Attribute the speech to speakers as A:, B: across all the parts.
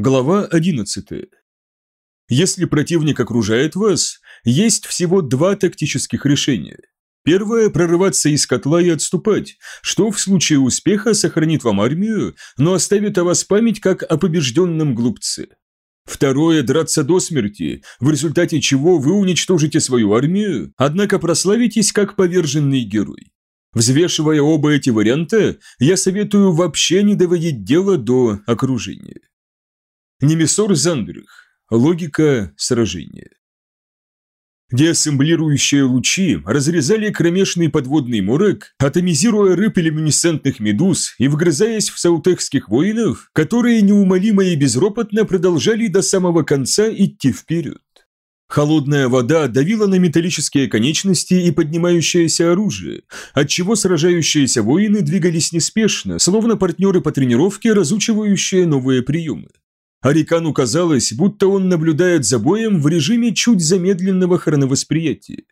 A: Глава 11. Если противник окружает вас, есть всего два тактических решения. Первое – прорываться из котла и отступать, что в случае успеха сохранит вам армию, но оставит о вас память как о побежденном глупце. Второе – драться до смерти, в результате чего вы уничтожите свою армию, однако прославитесь как поверженный герой. Взвешивая оба эти варианта, я советую вообще не доводить дело до окружения. Немесор Зандрых. Логика сражения. Деассемблирующие лучи разрезали кромешный подводный морок, атомизируя рыб и люминесцентных медуз и вгрызаясь в саутехских воинов, которые неумолимо и безропотно продолжали до самого конца идти вперед. Холодная вода давила на металлические конечности и поднимающееся оружие, отчего сражающиеся воины двигались неспешно, словно партнеры по тренировке, разучивающие новые приемы. Арикану казалось, будто он наблюдает за боем в режиме чуть замедленного хроновосприятия.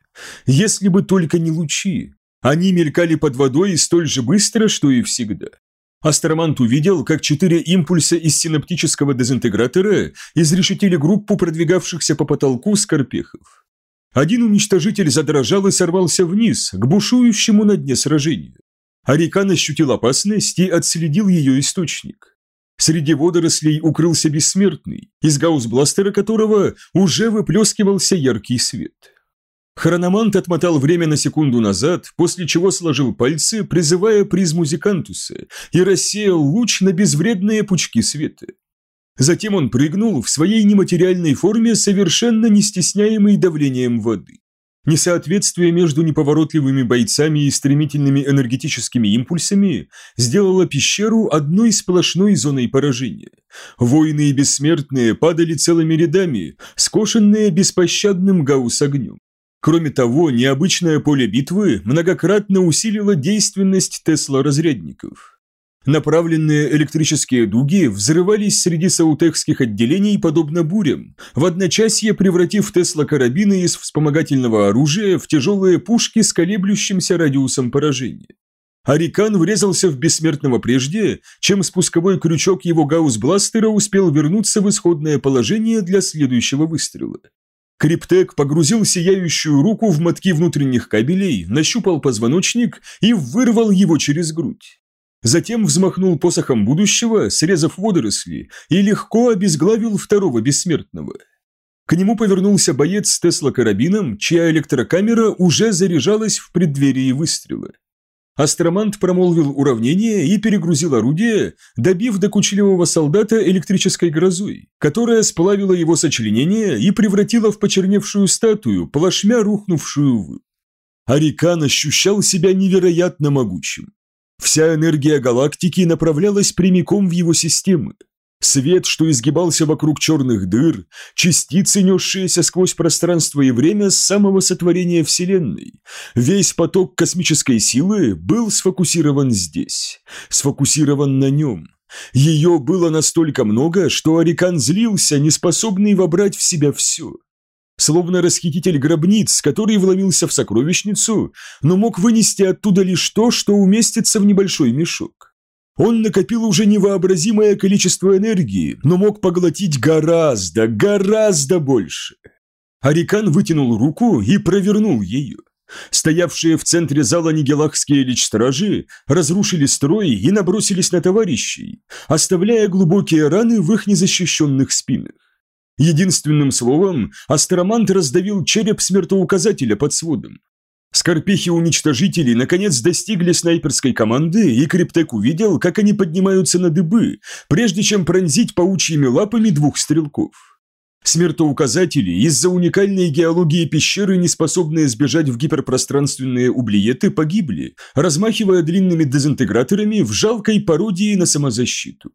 A: Если бы только не лучи. Они мелькали под водой столь же быстро, что и всегда. Астромант увидел, как четыре импульса из синаптического дезинтегратора изрешетили группу продвигавшихся по потолку скорпехов. Один уничтожитель задрожал и сорвался вниз, к бушующему на дне сражению. Арикан ощутил опасность и отследил ее источник. Среди водорослей укрылся бессмертный, из гаусс-бластера которого уже выплескивался яркий свет. Хрономант отмотал время на секунду назад, после чего сложил пальцы, призывая призму Зикантуса, и рассеял луч на безвредные пучки света. Затем он прыгнул в своей нематериальной форме, совершенно не стесняемый давлением воды. Несоответствие между неповоротливыми бойцами и стремительными энергетическими импульсами сделало пещеру одной сплошной зоной поражения. Воины и бессмертные падали целыми рядами, скошенные беспощадным гаусс-огнем. Кроме того, необычное поле битвы многократно усилило действенность Тесла-разрядников. Направленные электрические дуги взрывались среди саутехских отделений подобно бурям, в одночасье превратив Тесла-карабины из вспомогательного оружия в тяжелые пушки с колеблющимся радиусом поражения. Арикан врезался в бессмертного прежде, чем спусковой крючок его гаусс-бластера успел вернуться в исходное положение для следующего выстрела. Криптек погрузил сияющую руку в мотки внутренних кабелей, нащупал позвоночник и вырвал его через грудь. Затем взмахнул посохом будущего, срезав водоросли, и легко обезглавил второго бессмертного. К нему повернулся боец с Тесла-карабином, чья электрокамера уже заряжалась в преддверии выстрела. Астромант промолвил уравнение и перегрузил орудие, добив докучливого солдата электрической грозой, которая сплавила его сочленение и превратила в почерневшую статую, плашмя рухнувшую в. Арикан ощущал себя невероятно могучим. Вся энергия галактики направлялась прямиком в его системы. Свет, что изгибался вокруг черных дыр, частицы, несшиеся сквозь пространство и время с самого сотворения Вселенной. Весь поток космической силы был сфокусирован здесь, сфокусирован на нем. Ее было настолько много, что Арикан злился, неспособный вобрать в себя все словно расхититель гробниц, который вломился в сокровищницу, но мог вынести оттуда лишь то, что уместится в небольшой мешок. Он накопил уже невообразимое количество энергии, но мог поглотить гораздо, гораздо больше. Арикан вытянул руку и провернул ее. Стоявшие в центре зала нигелахские личстражи разрушили строй и набросились на товарищей, оставляя глубокие раны в их незащищенных спинах. Единственным словом, астромант раздавил череп смертоуказателя под сводом. Скорпехи-уничтожители наконец достигли снайперской команды, и Криптек увидел, как они поднимаются на дыбы, прежде чем пронзить паучьими лапами двух стрелков. Смертоуказатели из-за уникальной геологии пещеры, не способные сбежать в гиперпространственные ублиеты, погибли, размахивая длинными дезинтеграторами в жалкой пародии на самозащиту.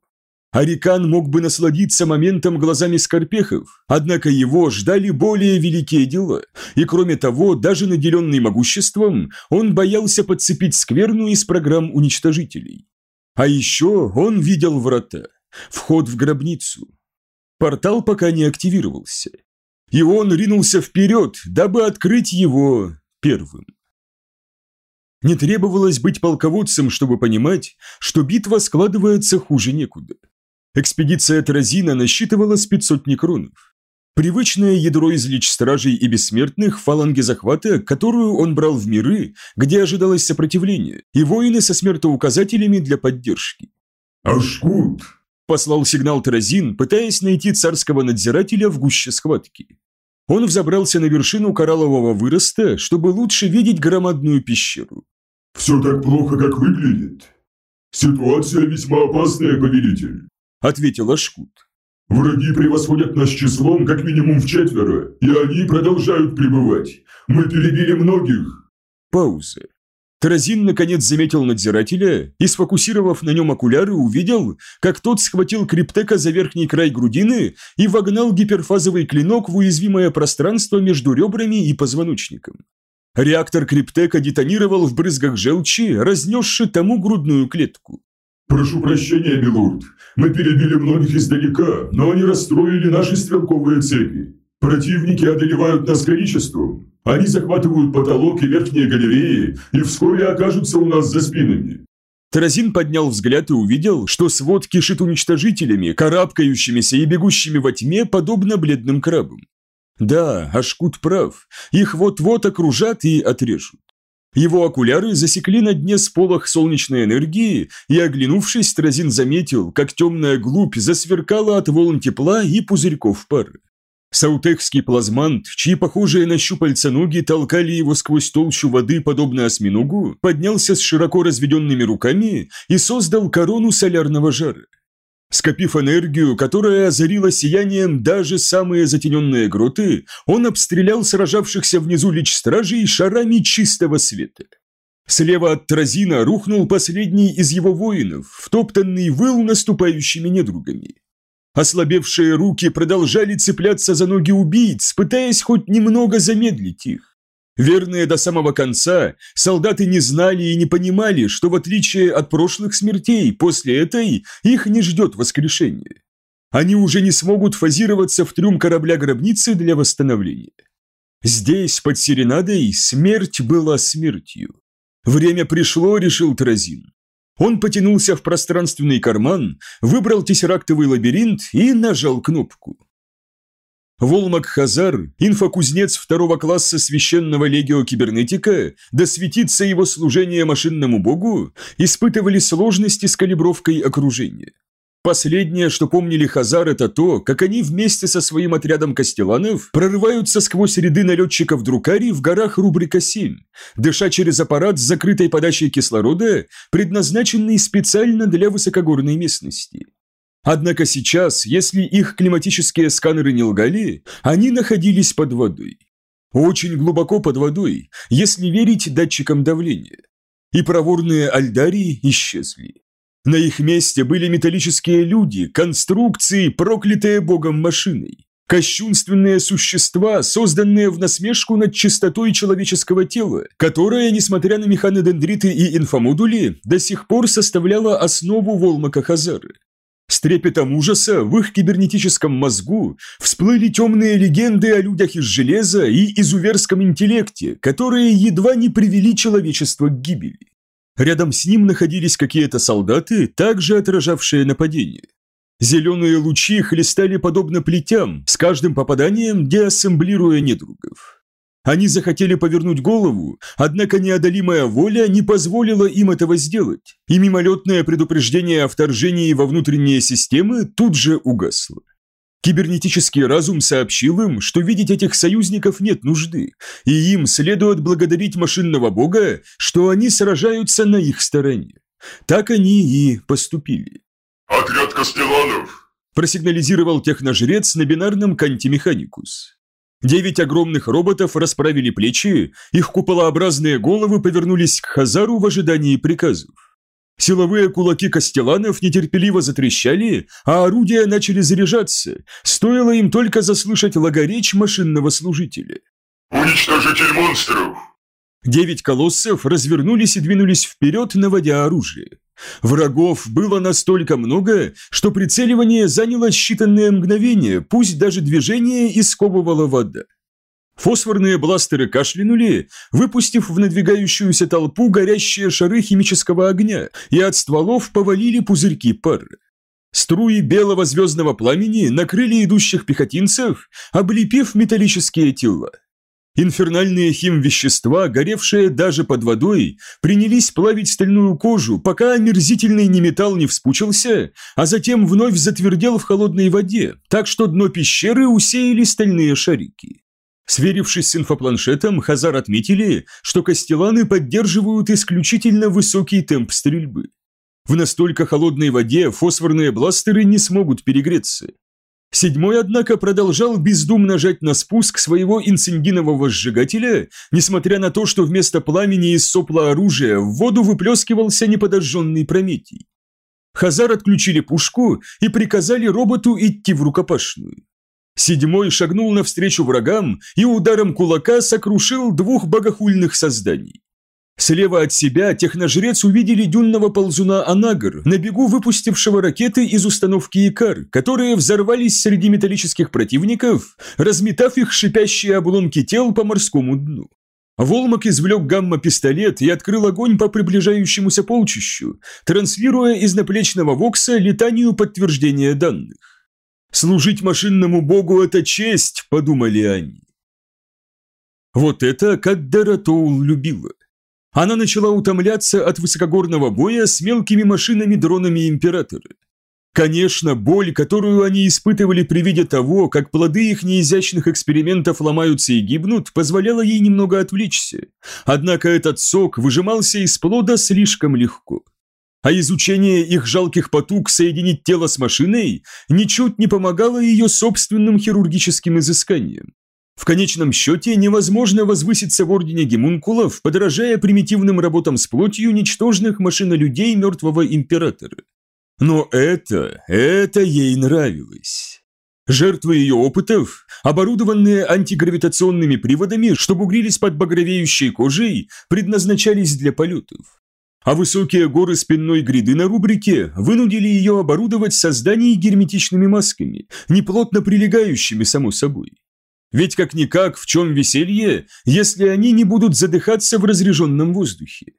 A: Арикан мог бы насладиться моментом глазами скорпехов, однако его ждали более великие дела, и кроме того, даже наделенный могуществом, он боялся подцепить скверну из программ уничтожителей. А еще он видел врата, вход в гробницу. Портал пока не активировался, и он ринулся вперед, дабы открыть его первым. Не требовалось быть полководцем, чтобы понимать, что битва складывается хуже некуда. Экспедиция Тразина насчитывала с 500 некронов. Привычное ядро из лич-стражей и бессмертных в фаланге захвата, которую он брал в миры, где ожидалось сопротивление, и воины со смертоуказателями для поддержки.
B: «Ашкут!»
A: – послал сигнал Тразин, пытаясь найти царского надзирателя в гуще схватки. Он взобрался на вершину кораллового выроста, чтобы лучше видеть громадную пещеру.
B: «Все так плохо, как выглядит. Ситуация весьма опасная, повелитель», –
A: ответил Ашкут.
B: «Враги превосходят нас числом как минимум в четверо, и они продолжают пребывать. Мы перебили многих».
A: Пауза. Таразин наконец заметил надзирателя и, сфокусировав на нем окуляры, увидел, как тот схватил криптека за верхний край грудины и вогнал гиперфазовый клинок в уязвимое пространство между ребрами и позвоночником. Реактор криптека детонировал в брызгах желчи, разнесши тому грудную клетку.
B: «Прошу прощения, милорд. Мы перебили многих издалека, но они расстроили наши стрелковые цепи. Противники одолевают нас количеством. Они захватывают потолок и верхние галереи и вскоре окажутся у нас за спинами.
A: Таразин поднял взгляд и увидел, что свод кишит уничтожителями, карабкающимися и бегущими во тьме, подобно бледным крабам. Да, Ашкут прав, их вот-вот окружат и отрежут. Его окуляры засекли на дне сполох солнечной энергии, и, оглянувшись, Таразин заметил, как темная глубь засверкала от волн тепла и пузырьков пары. Саутехский плазмант, чьи похожие на щупальца ноги толкали его сквозь толщу воды, подобно осьминогу, поднялся с широко разведенными руками и создал корону солярного жара. Скопив энергию, которая озарила сиянием даже самые затененные гроты, он обстрелял сражавшихся внизу лич-стражей шарами чистого света. Слева от Тразина рухнул последний из его воинов, втоптанный выл наступающими недругами. Ослабевшие руки продолжали цепляться за ноги убийц, пытаясь хоть немного замедлить их. Верные до самого конца, солдаты не знали и не понимали, что в отличие от прошлых смертей, после этой их не ждет воскрешение. Они уже не смогут фазироваться в трюм корабля-гробницы для восстановления. Здесь, под Серенадой, смерть была смертью. Время пришло, решил Тразин. Он потянулся в пространственный карман, выбрал тессерактовый лабиринт и нажал кнопку. Волмак Хазар, инфокузнец второго класса священного легио кибернетика, да светится его служение машинному богу, испытывали сложности с калибровкой окружения. Последнее, что помнили Хазар, это то, как они вместе со своим отрядом костеланов прорываются сквозь ряды налетчиков Друкари в горах рубрика 7, дыша через аппарат с закрытой подачей кислорода, предназначенный специально для высокогорной местности. Однако сейчас, если их климатические сканеры не лгали, они находились под водой. Очень глубоко под водой, если верить датчикам давления. И проворные альдарии исчезли. На их месте были металлические люди, конструкции, проклятые богом машиной. Кощунственные существа, созданные в насмешку над чистотой человеческого тела, которое, несмотря на механодендриты и инфомодули, до сих пор составляло основу Волмака Хазары. С трепетом ужаса в их кибернетическом мозгу всплыли темные легенды о людях из железа и изуверском интеллекте, которые едва не привели человечество к гибели. Рядом с ним находились какие-то солдаты, также отражавшие нападение. Зеленые лучи хлестали подобно плетям, с каждым попаданием деассемблируя недругов. Они захотели повернуть голову, однако неодолимая воля не позволила им этого сделать, и мимолетное предупреждение о вторжении во внутренние системы тут же угасло. Кибернетический разум сообщил им, что видеть этих союзников нет нужды, и им следует благодарить машинного бога, что они сражаются на их стороне. Так они и поступили.
B: «Отряд Костеланов!»
A: – просигнализировал техножрец на бинарном канте Механикус. Девять огромных роботов расправили плечи, их куполообразные головы повернулись к Хазару в ожидании приказов. Силовые кулаки Костеланов нетерпеливо затрещали, а орудия начали заряжаться, стоило им только заслышать логоречь машинного служителя.
B: «Уничтожитель монстров!»
A: Девять колоссов развернулись и двинулись вперед, наводя оружие. Врагов было настолько много, что прицеливание заняло считанные мгновения, пусть даже движение исковывала вода. Фосфорные бластеры кашлянули, выпустив в надвигающуюся толпу горящие шары химического огня, и от стволов повалили пузырьки пары. Струи белого звездного пламени накрыли идущих пехотинцев, облепив металлические тела. Инфернальные химвещества, горевшие даже под водой, принялись плавить стальную кожу, пока омерзительный неметалл не вспучился, а затем вновь затвердел в холодной воде, так что дно пещеры усеяли стальные шарики. Сверившись с инфопланшетом, Хазар отметили, что костеланы поддерживают исключительно высокий темп стрельбы. В настолько холодной воде фосфорные бластеры не смогут перегреться. Седьмой, однако, продолжал бездумно жать на спуск своего инцендинового сжигателя, несмотря на то, что вместо пламени из сопла оружия в воду выплескивался неподожженный Прометий. Хазар отключили пушку и приказали роботу идти в рукопашную. Седьмой шагнул навстречу врагам и ударом кулака сокрушил двух богохульных созданий. Слева от себя техножрец увидели дюнного ползуна Анагр, на бегу выпустившего ракеты из установки Икар, которые взорвались среди металлических противников, разметав их шипящие обломки тел по морскому дну. Волмак извлек гамма-пистолет и открыл огонь по приближающемуся полчищу, транслируя из наплечного вокса летанию подтверждения данных. «Служить машинному богу – это честь», – подумали они. Вот это Каддера Тоул любила. Она начала утомляться от высокогорного боя с мелкими машинами-дронами Императора. Конечно, боль, которую они испытывали при виде того, как плоды их неизящных экспериментов ломаются и гибнут, позволяла ей немного отвлечься. Однако этот сок выжимался из плода слишком легко. А изучение их жалких потуг соединить тело с машиной ничуть не помогало ее собственным хирургическим изысканиям. В конечном счете невозможно возвыситься в ордене гемункулов, подражая примитивным работам с плотью ничтожных машинолюдей мертвого императора. Но это, это ей нравилось. Жертвы ее опытов, оборудованные антигравитационными приводами, что бугрились под багровеющей кожей, предназначались для полетов. А высокие горы спинной гряды на рубрике вынудили ее оборудовать создание герметичными масками, неплотно прилегающими само собой. Ведь как-никак в чем веселье, если они не будут задыхаться в разреженном воздухе?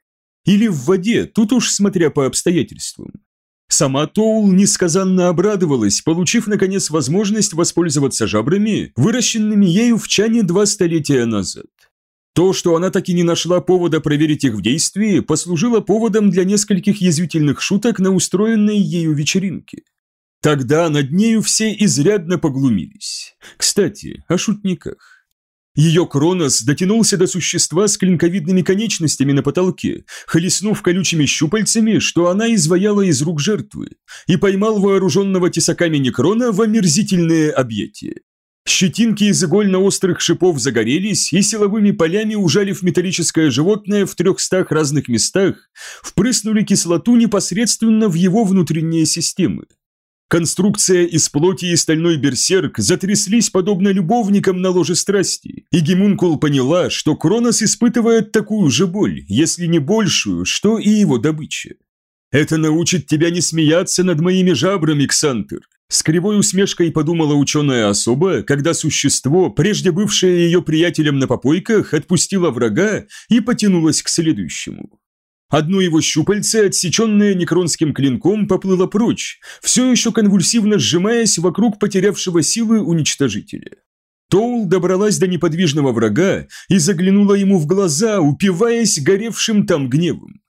A: Или в воде, тут уж смотря по обстоятельствам. Сама Тоул несказанно обрадовалась, получив наконец возможность воспользоваться жабрами, выращенными ею в чане два столетия назад. То, что она так и не нашла повода проверить их в действии, послужило поводом для нескольких язвительных шуток на устроенной ею вечеринке. Тогда над нею все изрядно поглумились. Кстати, о шутниках. Ее Кронос дотянулся до существа с клинковидными конечностями на потолке, хлестнув колючими щупальцами, что она изваяла из рук жертвы, и поймал вооруженного тесаками Некрона в омерзительные объятия. Щетинки из игольно-острых шипов загорелись и силовыми полями, ужалив металлическое животное в трехстах разных местах, впрыснули кислоту непосредственно в его внутренние системы. Конструкция из плоти и стальной берсерк затряслись подобно любовникам на ложе страсти, и Гемункул поняла, что Кронос испытывает такую же боль, если не большую, что и его добыча. «Это научит тебя не смеяться над моими жабрами, Ксантер», с кривой усмешкой подумала ученая особа, когда существо, прежде бывшее ее приятелем на попойках, отпустило врага и потянулось к следующему. Одно его щупальце, отсеченное некронским клинком, поплыло прочь, все еще конвульсивно сжимаясь вокруг потерявшего силы уничтожителя. Тоул добралась до неподвижного врага и заглянула ему в глаза, упиваясь горевшим там гневом.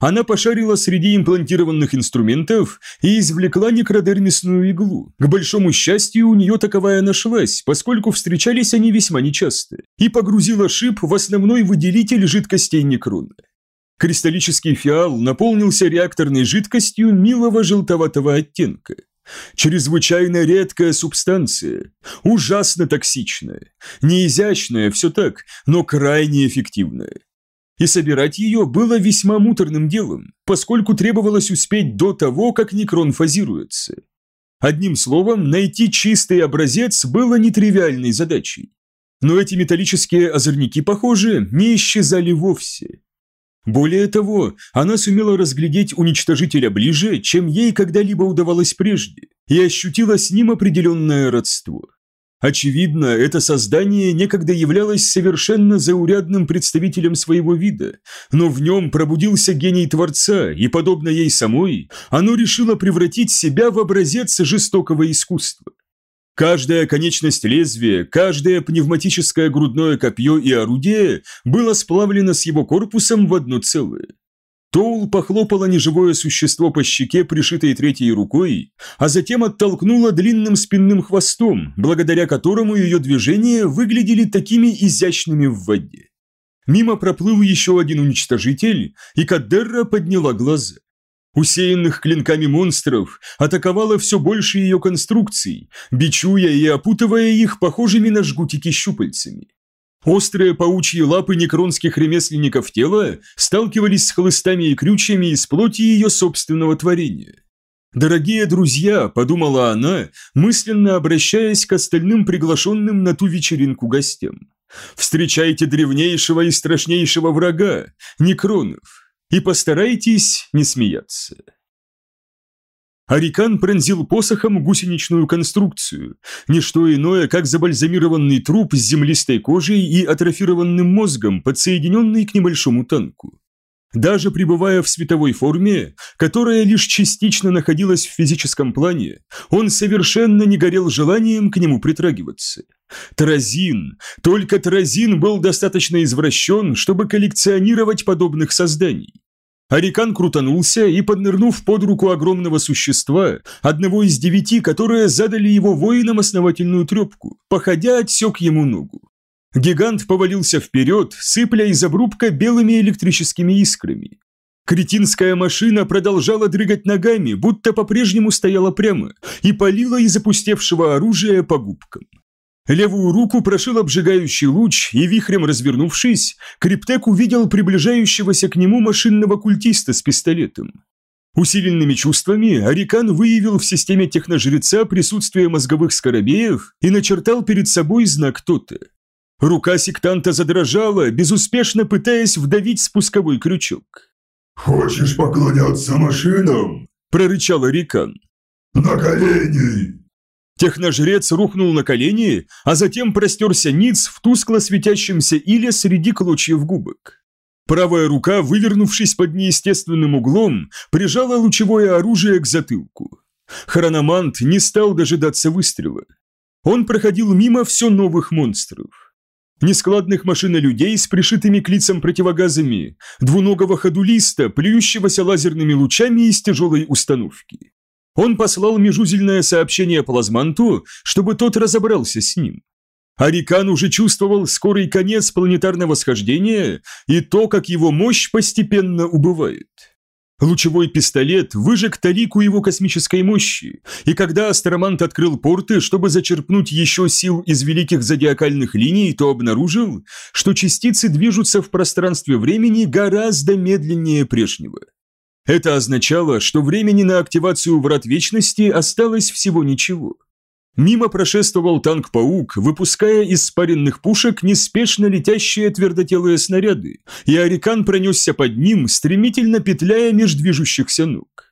A: Она пошарила среди имплантированных инструментов и извлекла некродермисную иглу. К большому счастью, у нее таковая нашлась, поскольку встречались они весьма нечасто, и погрузила шип в основной выделитель жидкостей некрона. Кристаллический фиал наполнился реакторной жидкостью милого желтоватого оттенка. Чрезвычайно редкая субстанция, ужасно токсичная, неизящная, все так, но крайне эффективная. И собирать ее было весьма муторным делом, поскольку требовалось успеть до того, как некрон фазируется. Одним словом, найти чистый образец было нетривиальной задачей. Но эти металлические озорники, похоже, не исчезали вовсе. Более того, она сумела разглядеть уничтожителя ближе, чем ей когда-либо удавалось прежде, и ощутила с ним определенное родство. Очевидно, это создание некогда являлось совершенно заурядным представителем своего вида, но в нем пробудился гений Творца, и, подобно ей самой, оно решило превратить себя в образец жестокого искусства. Каждая конечность лезвия, каждое пневматическое грудное копье и орудие было сплавлено с его корпусом в одно целое. Тоул похлопала неживое существо по щеке, пришитой третьей рукой, а затем оттолкнула длинным спинным хвостом, благодаря которому ее движения выглядели такими изящными в воде. Мимо проплыл еще один уничтожитель, и Кадерра подняла глаза. Усеянных клинками монстров атаковало все больше ее конструкций, бичуя и опутывая их похожими на жгутики щупальцами. Острые паучьи лапы некронских ремесленников тела сталкивались с хлыстами и крючьями из плоти ее собственного творения. «Дорогие друзья», – подумала она, мысленно обращаясь к остальным приглашенным на ту вечеринку гостям. «Встречайте древнейшего и страшнейшего врага, некронов, и постарайтесь не смеяться». Арикан пронзил посохом гусеничную конструкцию, не что иное, как забальзамированный труп с землистой кожей и атрофированным мозгом, подсоединенный к небольшому танку. Даже пребывая в световой форме, которая лишь частично находилась в физическом плане, он совершенно не горел желанием к нему притрагиваться. Таразин, только Таразин был достаточно извращен, чтобы коллекционировать подобных созданий. Арикан крутанулся и, поднырнув под руку огромного существа, одного из девяти, которые задали его воинам основательную трепку, походя отсек ему ногу. Гигант повалился вперед, сыпля из обрубка белыми электрическими искрами. Кретинская машина продолжала дрыгать ногами, будто по-прежнему стояла прямо, и палила из опустевшего оружия по губкам. Левую руку прошил обжигающий луч, и вихрем развернувшись, Криптек увидел приближающегося к нему машинного культиста с пистолетом. Усиленными чувствами Арикан выявил в системе техножреца присутствие мозговых скоробеев и начертал перед собой знак «то-то». Рука сектанта задрожала, безуспешно пытаясь вдавить спусковой крючок.
B: «Хочешь поклоняться машинам?»
A: – прорычал Арикан.
B: «На колени!»
A: Техножрец рухнул на колени, а затем простерся ниц в тускло светящемся иле среди клочьев губок. Правая рука, вывернувшись под неестественным углом, прижала лучевое оружие к затылку. Хрономант не стал дожидаться выстрела. Он проходил мимо все новых монстров. Нескладных машинолюдей с пришитыми к лицам противогазами, двуногого ходулиста, плюющегося лазерными лучами из тяжелой установки. Он послал межузельное сообщение Плазманту, чтобы тот разобрался с ним. Арикан уже чувствовал скорый конец планетарного схождения и то, как его мощь постепенно убывает. Лучевой пистолет выжег талику его космической мощи, и когда астромант открыл порты, чтобы зачерпнуть еще сил из великих зодиакальных линий, то обнаружил, что частицы движутся в пространстве времени гораздо медленнее прежнего. Это означало, что времени на активацию Врат Вечности осталось всего ничего. Мимо прошествовал танк-паук, выпуская из спаренных пушек неспешно летящие твердотелые снаряды, и Арикан пронесся под ним, стремительно петляя меж движущихся ног.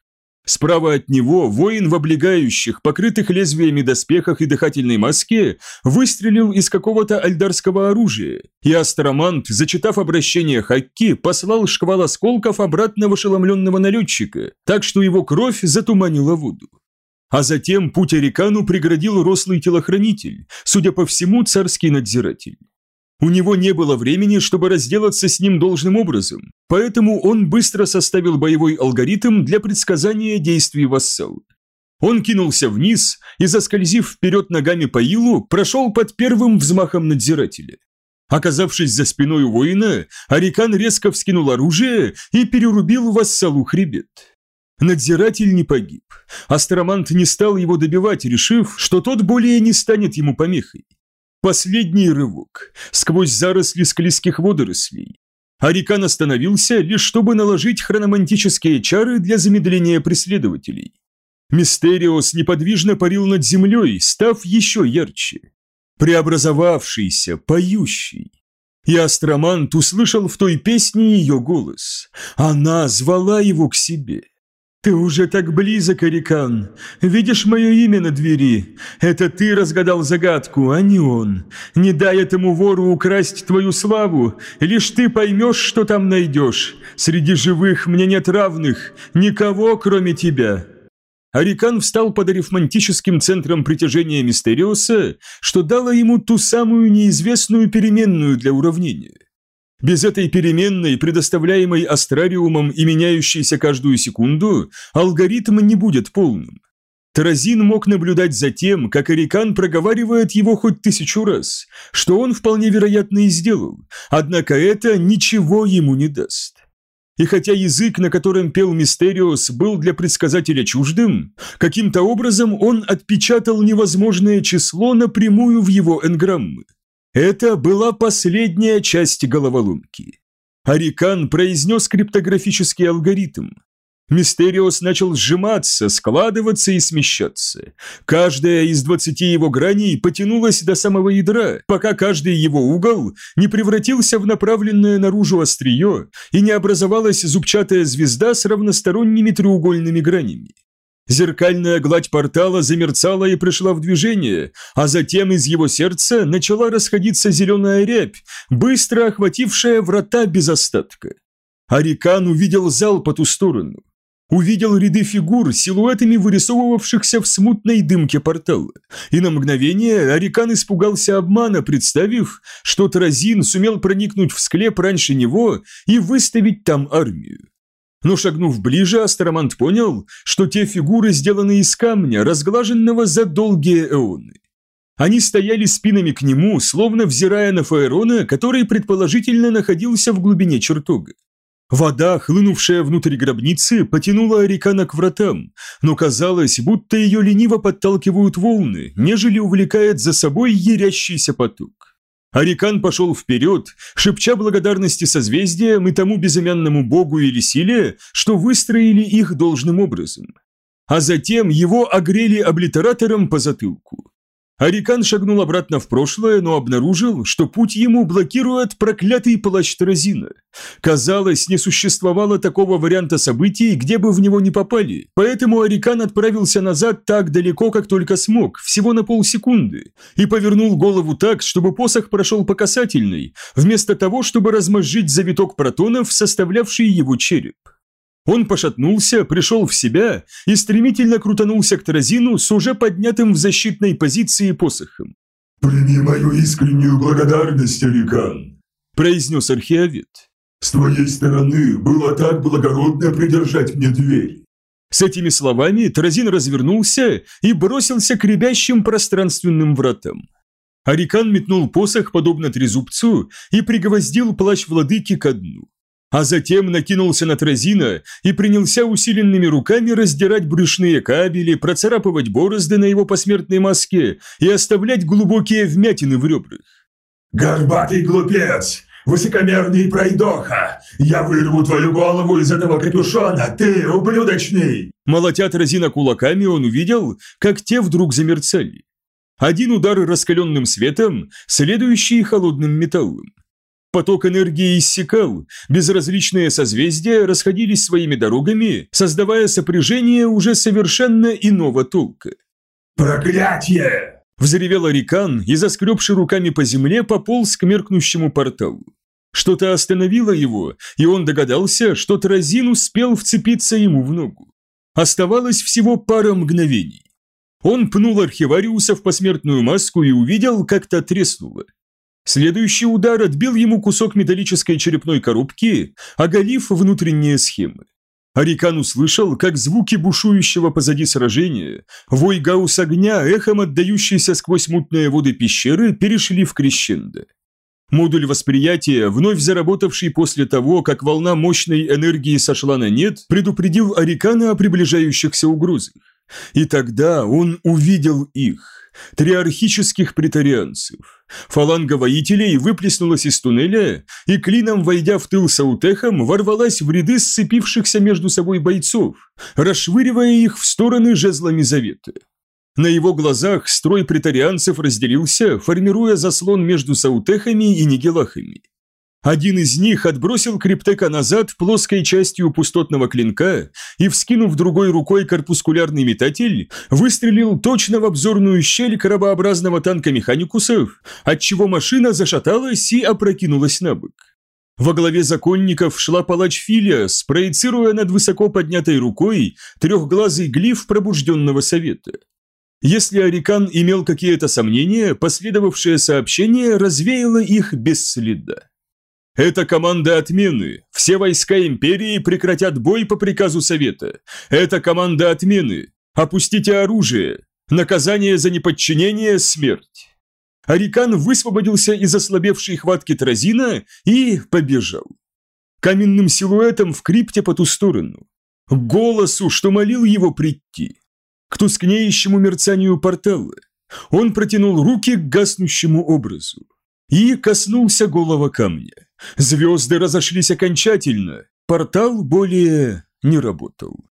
A: Справа от него воин в облегающих, покрытых лезвиями доспехах и дыхательной маске выстрелил из какого-то альдарского оружия, и Астромант, зачитав обращение Хакки, послал шквал осколков обратно в ошеломленного налетчика, так что его кровь затуманила воду. А затем путь Арикану преградил рослый телохранитель, судя по всему, царский надзиратель. У него не было времени, чтобы разделаться с ним должным образом, поэтому он быстро составил боевой алгоритм для предсказания действий вассала. Он кинулся вниз и, заскользив вперед ногами по илу, прошел под первым взмахом надзирателя. Оказавшись за спиной воина, Арикан резко вскинул оружие и перерубил вассалу хребет. Надзиратель не погиб. Астромант не стал его добивать, решив, что тот более не станет ему помехой. Последний рывок, сквозь заросли склизких водорослей. Арикан остановился, лишь чтобы наложить хрономантические чары для замедления преследователей. Мистериос неподвижно парил над землей, став еще ярче. Преобразовавшийся, поющий. И Астромант услышал в той песне ее голос. Она звала его к себе. «Ты уже так близок, Арикан. Видишь мое имя на двери? Это ты разгадал загадку, а не он. Не дай этому вору украсть твою славу, лишь ты поймешь, что там найдешь. Среди живых мне нет равных, никого, кроме тебя». Арикан встал под арифмантическим центром притяжения Мистериоса, что дало ему ту самую неизвестную переменную для уравнения. Без этой переменной, предоставляемой астрариумом и меняющейся каждую секунду, алгоритм не будет полным. Таразин мог наблюдать за тем, как Арикан проговаривает его хоть тысячу раз, что он вполне вероятно и сделал, однако это ничего ему не даст. И хотя язык, на котором пел Мистериос, был для предсказателя чуждым, каким-то образом он отпечатал невозможное число напрямую в его энграммы. Это была последняя часть головоломки. Арикан произнес криптографический алгоритм. Мистериос начал сжиматься, складываться и смещаться. Каждая из двадцати его граней потянулась до самого ядра, пока каждый его угол не превратился в направленное наружу острие и не образовалась зубчатая звезда с равносторонними треугольными гранями. Зеркальная гладь портала замерцала и пришла в движение, а затем из его сердца начала расходиться зеленая рябь, быстро охватившая врата без остатка. Арикан увидел зал по ту сторону. Увидел ряды фигур, силуэтами вырисовывавшихся в смутной дымке портала. И на мгновение Арикан испугался обмана, представив, что Тразин сумел проникнуть в склеп раньше него и выставить там армию. Но шагнув ближе, Астромант понял, что те фигуры сделаны из камня, разглаженного за долгие эоны. Они стояли спинами к нему, словно взирая на Фаэрона, который предположительно находился в глубине чертога. Вода, хлынувшая внутрь гробницы, потянула Арикана к вратам, но казалось, будто ее лениво подталкивают волны, нежели увлекает за собой ярящийся поток. Арикан пошел вперед, шепча благодарности созвездиям и тому безымянному богу или силе, что выстроили их должным образом. А затем его огрели облитератором по затылку. Арикан шагнул обратно в прошлое, но обнаружил, что путь ему блокирует проклятый плащ Таразина. Казалось, не существовало такого варианта событий, где бы в него не попали, поэтому Арикан отправился назад так далеко, как только смог, всего на полсекунды, и повернул голову так, чтобы посох прошел по касательной, вместо того, чтобы размозжить завиток протонов, составлявший его череп. Он пошатнулся, пришел в себя и стремительно крутанулся к Таразину с уже поднятым в защитной позиции посохом.
B: «Прими мою искреннюю благодарность, Арикан», –
A: произнес археовед.
B: «С твоей стороны было так благородно придержать мне дверь».
A: С этими словами Таразин развернулся и бросился к рябящим пространственным вратам. Арикан метнул посох, подобно трезубцу, и пригвоздил плащ владыки ко дну а затем накинулся на Тразина и принялся усиленными руками раздирать брюшные кабели, процарапывать борозды на его посмертной маске и оставлять глубокие вмятины в ребрах.
B: «Горбатый глупец! Высокомерный пройдоха! Я вырву твою голову из этого капюшона, ты ублюдочный!»
A: Молотя Тразина кулаками, он увидел, как те вдруг замерцали. Один удар раскаленным светом, следующий холодным металлом. Поток энергии иссякал, безразличные созвездия расходились своими дорогами, создавая сопряжение уже совершенно иного толка.
B: «Проклятие!»
A: – взревел Арикан и, заскребши руками по земле, пополз к меркнущему порталу. Что-то остановило его, и он догадался, что Тразин успел вцепиться ему в ногу. Оставалось всего пара мгновений. Он пнул архивариуса в посмертную маску и увидел, как та треснула. Следующий удар отбил ему кусок металлической черепной коробки, оголив внутренние схемы. Арикан услышал, как звуки бушующего позади сражения, вой гаусс огня, эхом отдающийся сквозь мутные воды пещеры, перешли в крещендо. Модуль восприятия, вновь заработавший после того, как волна мощной энергии сошла на нет, предупредил Арикана о приближающихся угрозах. И тогда он увидел их триархических претарианцев. Фаланга воителей выплеснулась из туннеля и, клином войдя в тыл Саутехом, ворвалась в ряды сцепившихся между собой бойцов, расшвыривая их в стороны жезлами завета. На его глазах строй претарианцев разделился, формируя заслон между Саутехами и Нигелахами. Один из них отбросил криптека назад плоской частью пустотного клинка и, вскинув другой рукой корпускулярный метатель, выстрелил точно в обзорную щель крабообразного танка механикусов, отчего машина зашаталась и опрокинулась на бок. Во главе законников шла палач Филиас, проецируя над высоко поднятой рукой трехглазый глиф пробужденного совета. Если Арикан имел какие-то сомнения, последовавшее сообщение развеяло их без следа. Это команда отмены. Все войска Империи прекратят бой по приказу Совета. Это команда отмены. Опустите оружие. Наказание за неподчинение – смерть. Арикан высвободился из ослабевшей хватки Тразина и побежал. Каменным силуэтом в крипте по ту сторону. К голосу, что молил его прийти. К тускнеющему мерцанию портала. Он протянул руки к гаснущему образу и коснулся голого камня. Звезды разошлись окончательно, портал более не работал.